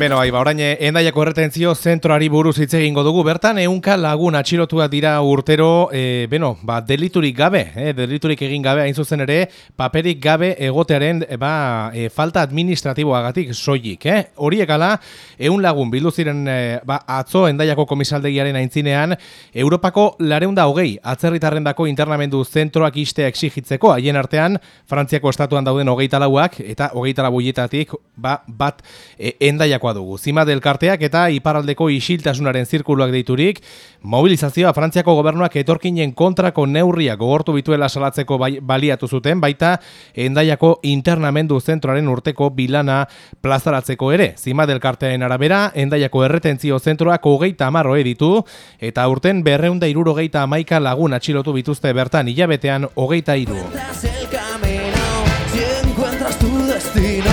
Beno, bai, ba, orain eh, endaiako erretentzio zentroari buruz hitz egingo dugu. Bertan, ehunka lagun atxilotua dira urtero, e, beno, ba, deliturik gabe, eh, deliturik egin gabe, hain zuzen ere, paperik gabe egotearen, e, ba, e, falta administratiboagatik soilik, eh? Horiek ala, ehun lagun bildu ziren, e, ba, atzo endaiako komisaldegiaren aintzinean, Europako lareunda hogei, atzerritarrendako internamendu zentroak istea exigitzeko, haien artean, Frantziako estatuan dauden hogeita lauak, eta hogeita lauietatik, ba, bat, e, endaiakoa dugu. Zima delkarteak eta iparaldeko isiltasunaren zirkuluak deiturik, mobilizazioa Frantziako gobernuak etorkinen kontrako neurriak gogortu bituela salatzeko bai, baliatu zuten, baita endaiako internamendu zentroaren urteko bilana plazaratzeko ere. Zima delkartearen arabera, endaiako erretentzio zentroak hogeita amarroe ditu, eta urten berreunda irurogeita amaika lagun atxilotu bituzte bertan hilabetean hogeita iru. destino,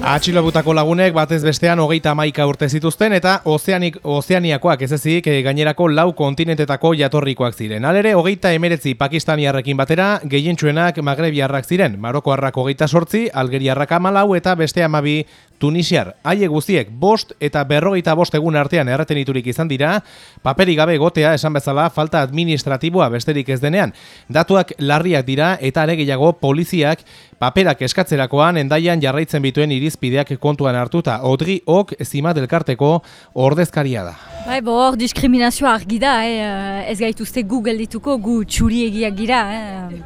Atxilobutako lagunek batez bestean hogeita amaika urte zituzten eta ozeanik, ozeaniakoak ez ezik eh, gainerako lau kontinentetako jatorrikoak ziren. Alere, hogeita emeretzi pakistaniarrekin batera, gehientsuenak magrebiarrak ziren. Marokoarrak hogeita sortzi, algeriarrak amalau eta beste amabi tunisiar. Haie guztiek bost eta berrogeita bost egun artean erreteniturik izan dira, paperi gabe gotea esan bezala falta administratiboa besterik ez denean. Datuak larriak dira eta are gehiago poliziak paperak eskatzerakoan endaian jarraitzen bituen irizpideak kontuan hartuta. Odri ok zima delkarteko ordezkaria da. Bai, bo hor diskriminazioa argi da, eh? ez gaituzte gu geldituko, gu txuriegiak gira, eh?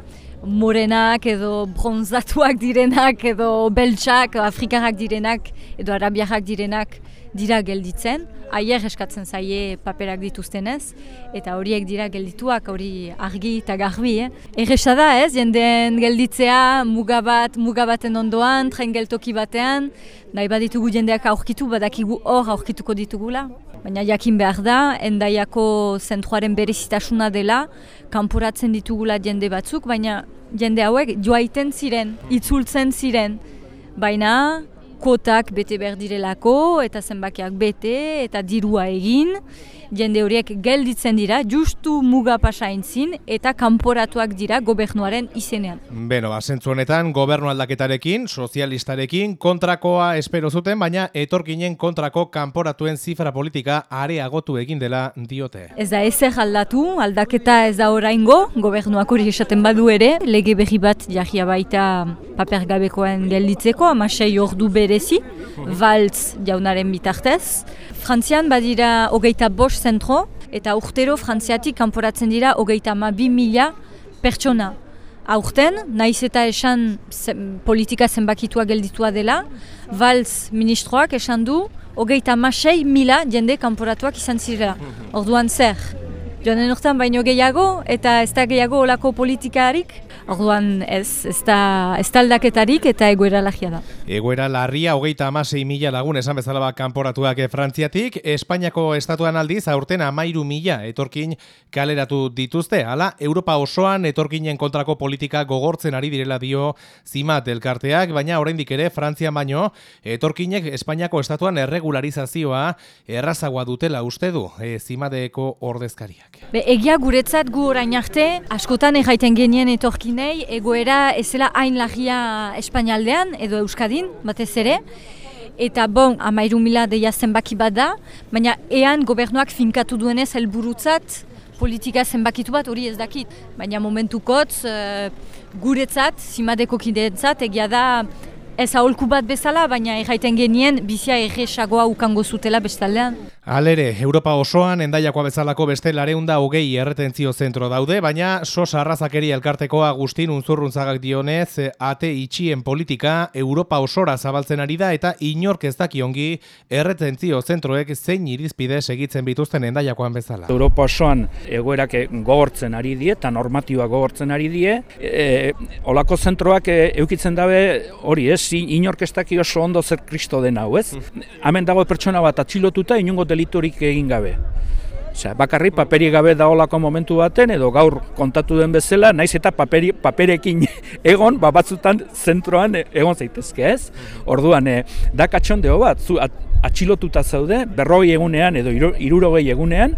morenak edo bronzatuak direnak edo beltsak, afrikarrak direnak edo arabiarrak direnak dira gelditzen. Aier eskatzen zaie paperak dituztenez, eta horiek dira geldituak, hori argi eta garbi. Eh? Erresa da ez, jendeen gelditzea mugabat, mugabaten ondoan, tren geltoki batean, nahi baditugu jendeak aurkitu, badakigu hor aurkituko ditugula. Baina jakin behar da, endaiako zentroaren berezitasuna dela, kanporatzen ditugula jende batzuk, baina jende hauek joaiten ziren, itzultzen ziren. Baina kotak bete behar direlako, eta zenbakiak bete, eta dirua egin, jende horiek gelditzen dira, justu muga pasaintzin, eta kanporatuak dira gobernuaren izenean. Beno, basentzu honetan, gobernu aldaketarekin, sozialistarekin, kontrakoa espero zuten, baina etorkinen kontrako kanporatuen zifra politika areagotu egin dela diote. Ez da ezer aldatu, aldaketa ez da oraingo, gobernuak hori esaten badu ere, lege berri bat jarria baita paper gabekoen gelditzeko, amasei ordu berezi, Valtz jaunaren bitartez. Frantzian badira hogeita bost zentro, eta urtero frantziatik kanporatzen dira hogeita ma bi mila pertsona. Aurten, naiz eta esan zen, politika zenbakitua gelditua dela, Valtz ministroak esan du hogeita masei mila jende kanporatuak izan zirela. Orduan zer, joanen urtean baino gehiago eta ez da gehiago olako politikarik, orduan ez, ez da, ez da aldaketarik eta egoera lagia da. Egoera larria hogeita amasei mila lagun esan bezala bat kanporatuak eh, Frantziatik, Espainiako estatuan aldiz aurten amairu mila etorkin kaleratu dituzte. Hala, Europa osoan etorkinen kontrako politika gogortzen ari direla dio zimat elkarteak, baina oraindik ere Frantzian baino etorkinek Espainiako estatuan erregularizazioa errazagoa dutela uste du e, zimadeko ordezkariak. Be, egia guretzat gu orain arte, askotan erraiten genien etorkinei, egoera ezela hain lagia Espainialdean edo Euskadin, batez ere, eta bon, amairu mila deia zenbaki bat da, baina ean gobernuak finkatu duenez helburutzat politika zenbakitu bat hori ez dakit. Baina momentukotz, uh, guretzat, zimadeko kideentzat, egia da ez aholku bat bezala, baina erraiten genien bizia erresagoa ukango zutela bestaldean. Alere, Europa osoan endaiakoa bezalako beste lareunda hogei erretentzio zentro daude, baina sos arrazakeri elkarteko Agustin unzurruntzagak dionez, ate itxien politika Europa osora zabaltzen ari da eta inork ez dakiongi erretentzio zentroek zein irizpide segitzen bituzten endaiakoan bezala. Europa osoan egoerak gogortzen ari die eta normatiba gogortzen ari die. E, olako zentroak e, eukitzen dabe hori ez, inork ez daki oso ondo zer kristo den hau ez. Hemen dago pertsona bat atxilotuta inungo deliturik egin gabe. Osea, bakarri paperi gabe daolako momentu baten edo gaur kontatu den bezala, naiz eta paperi, paperekin egon, ba batzutan zentroan egon zaitezke, ez? Orduan, e, da katxondeo bat, zu at, atxilotuta zaude, berroi egunean edo iru- hirurogei egunean,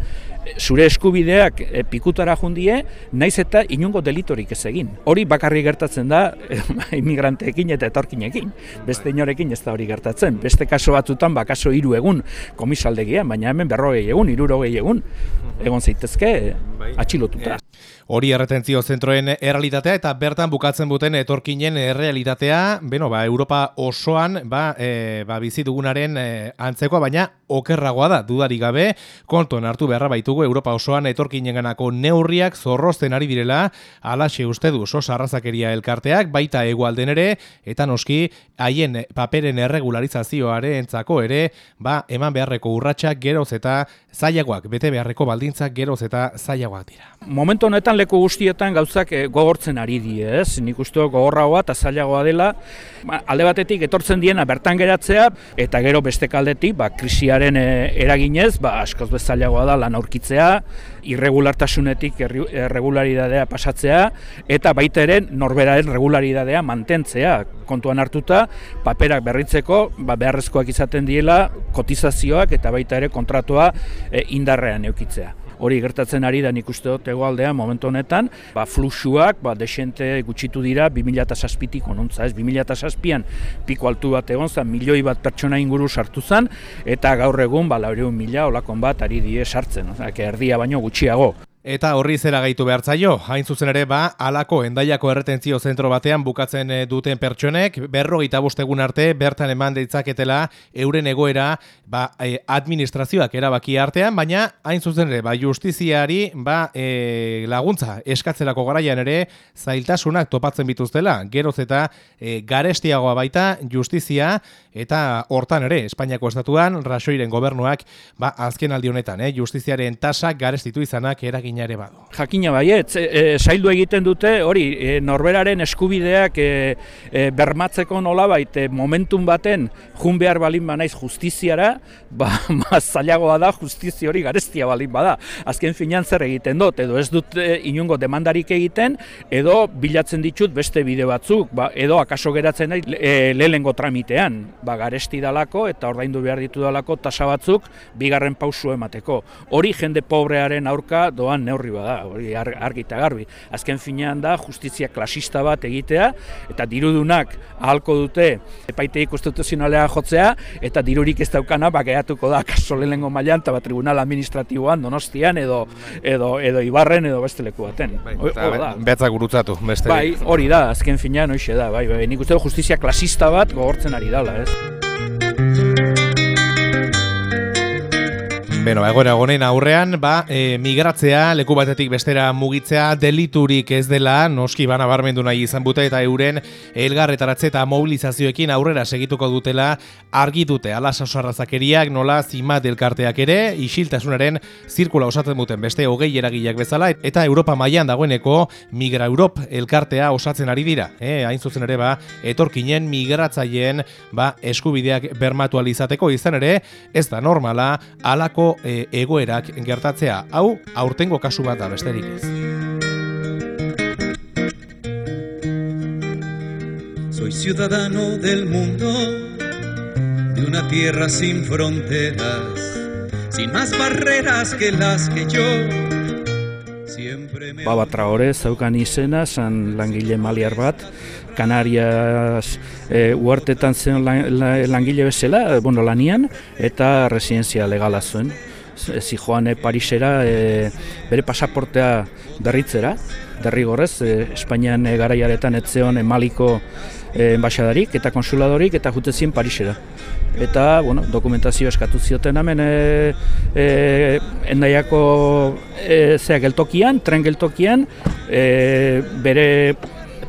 zure eskubideak e, pikutara jundie, naiz eta inungo delitorik ez egin. Hori bakarri gertatzen da immigranteekin eta etorkinekin. Beste inorekin ez da hori gertatzen. Beste kaso batzutan, ba, kaso hiru egun komisaldegian, baina hemen berrogei egun, irurogei egun, egon zaitezke bai. atxilotuta. Hori erretentzio zentroen errealitatea eta bertan bukatzen buten etorkinen errealitatea, beno, ba, Europa osoan ba, e, ba, bizi dugunaren e, antzeko, baina okerragoa da, dudari gabe, kontuan hartu beharra baitugu Europa osoan etorkinen ganako neurriak zorrozten ari direla, alaxe uste du sos arrazakeria elkarteak, baita egualden ere, eta noski haien paperen erregularizazioare entzako ere, ba, eman beharreko urratsak geroz eta zailagoak, bete beharreko baldintzak geroz eta zailagoak dira. Momentu honetan leku guztietan gauzak e, gogortzen ari die, ez? Nik uste gogorragoa eta zailagoa dela, ba, alde batetik etortzen diena bertan geratzea eta gero beste kaldetik, ba, krisiaren e, eraginez, ba, askoz bezailagoa da lan aurkitzea, irregulartasunetik irregularidadea pasatzea eta baita ere norberaren regularidadea mantentzea. Kontuan hartuta paperak berritzeko ba, beharrezkoak izaten diela kotizazioak eta baita ere kontratua e, indarrean eukitzea hori gertatzen ari da nik uste dut egoaldea momentu honetan, ba, fluxuak ba, desente gutxitu dira 2006-tik onuntza, ez 2006an piko altu bat egon zen, milioi bat pertsona inguru sartu zen, eta gaur egun ba, laureun mila olakon bat ari die sartzen, erdia baino gutxiago. Eta horri zera gaitu behartzaio, hain zuzen ere ba, alako endaiako erretentzio zentro batean bukatzen eh, duten pertsonek, berro gita bostegun arte, bertan eman deitzaketela euren egoera ba, e, administrazioak erabaki artean, baina hain zuzen ere, ba, justiziari ba, e, laguntza eskatzelako garaian ere, zailtasunak topatzen bituztela, geroz eta e, garestiagoa baita justizia, eta hortan ere, Espainiako estatuan, rasoiren gobernuak, ba, azken aldi honetan, eh, justiziaren tasak garestitu izanak eragin jakina ere badu. Jakina baiet, e, zaildu egiten dute, hori, e, norberaren eskubideak e, e, bermatzeko nolabait e, momentum baten jun behar balin banaiz justiziara, ba, ma, zailagoa da justizi hori garestia balin bada. Azken finan zer egiten dut, edo ez dut e, inungo demandarik egiten, edo bilatzen ditut beste bide batzuk, ba, edo akaso geratzen nahi e, lehengo tramitean, ba, garesti dalako eta ordaindu behar ditu dalako tasa batzuk bigarren pausu emateko. Hori jende pobrearen aurka doan neurri bada, hori argi eta garbi. Azken finean da justizia klasista bat egitea eta dirudunak ahalko dute epaitegi konstituzionalea jotzea eta dirurik ez daukana bakeatuko da kaso lehengo mailan eta tribunal administratiboan Donostian edo edo edo Ibarren edo beste leku baten. Bai, Betzak gurutzatu beste. Bai, hori da, azken finean hoixe da, bai, bai. Nik uste justizia klasista bat gogortzen ari dala, ez? Beno, egoera gonen aurrean, ba, e, migratzea, leku batetik bestera mugitzea, deliturik ez dela, noski bana barmendu nahi izan bute eta euren elgarretaratze eta mobilizazioekin aurrera segituko dutela argi dute alasa osarrazakeriak nola zima delkarteak ere, isiltasunaren zirkula osatzen duten beste hogei eragileak bezala, eta Europa mailan dagoeneko Migra Europ elkartea osatzen ari dira. E, hain zuzen ere, ba, etorkinen migratzaileen ba, eskubideak bermatu alizateko izan ere, ez da normala, alako e, egoerak gertatzea. Hau, aurtengo kasu bat da besterik ez. Soy ciudadano del mundo de una tierra sin fronteras, sin más barreras que las que yo Baba Traore zaukan izena, zan langile maliar bat, Kanarias e, uartetan zen langile bezala, bueno, lanian, eta residentzia legala zuen. Ezi joan Parisera e, bere pasaportea berritzera, derrigorrez, e, Espainian e, garaiaretan etzeon emaliko e, enbaixadarik eta konsuladorik eta jute zien Parisera. Eta, bueno, dokumentazio eskatu zioten hemen e, e, endaiako e, zea geltokian, tren geltokian, e, bere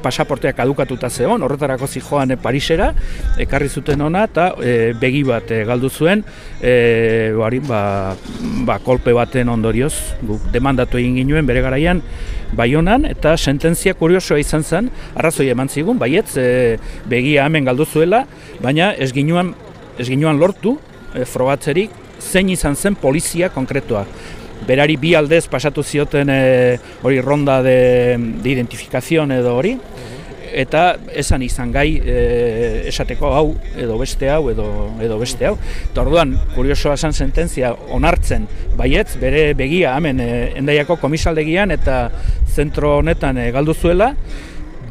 pasaportea kadukatuta zeon, horretarako zijoan Parisera, ekarri zuten ona eta e, begi bat e, galdu zuen, e, bari, ba, ba, kolpe baten ondorioz, guk demandatu egin ginuen bere garaian, Baionan eta sententzia kuriosoa izan zen, arrazoi eman zigun, baietz e, begia hemen galdu zuela, baina ez ginuan, ez ginuan lortu, e, frogatzerik, zein izan zen polizia konkretua berari bi aldez pasatu zioten e, hori ronda de, de identifikazio edo hori, eta esan izan gai e, esateko hau edo beste hau edo edo beste hau. Eta orduan, kuriosoa esan sententzia onartzen baietz, bere begia hemen e, endaiako komisaldegian eta zentro honetan e, galdu zuela,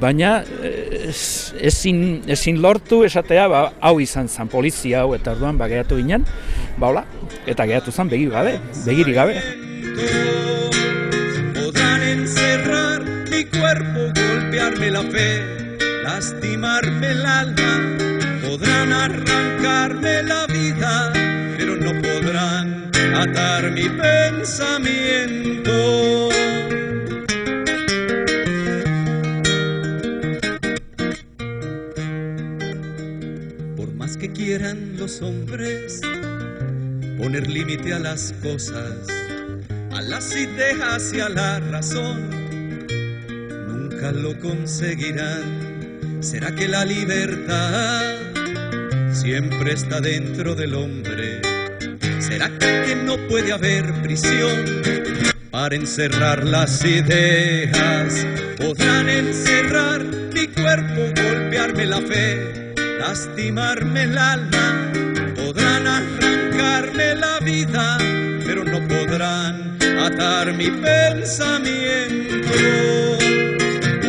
baina e, ezin, ezin lortu esatea ba, hau izan zen polizia hau eta orduan ba, gehatu ginen, ba hola, eta gehatu zen begiri gabe, begiri gabe. Podrán encerrar mi cuerpo, golpearme la fe, lastimarme el alma, podrán arrancarme la vida, pero no podrán atar mi pensamiento. Que quieran los hombres poner límite a las cosas, a las ideas y a la razón, nunca lo conseguirán. ¿Será que la libertad siempre está dentro del hombre? ¿Será que no puede haber prisión para encerrar las ideas? Podrán encerrar mi cuerpo, golpearme la fe, lastimarme el alma, podrán arrancarme la vida, pero no podrán atar mi pensamiento.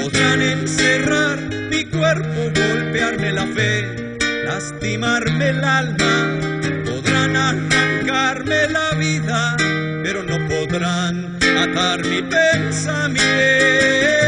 Podrán encerrar mi cuerpo, golpearme la fe, lastimarme el alma, podrán arrancarme la vida, pero no podrán atar mi pensamiento.